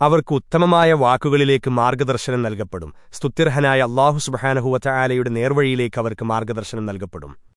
അവർക്ക് ഉത്തമമായ വാക്കുകളിലേക്ക് മാർഗദർശനം നൽകപ്പെടും. സ്തുത്യർഹനായ അള്ളാഹു സുബഹാനഹുവറ്റ ആലയുടെ നേർവഴിയിലേക്ക് അവർക്ക് മാർഗദർശനം നൽകപ്പെടും.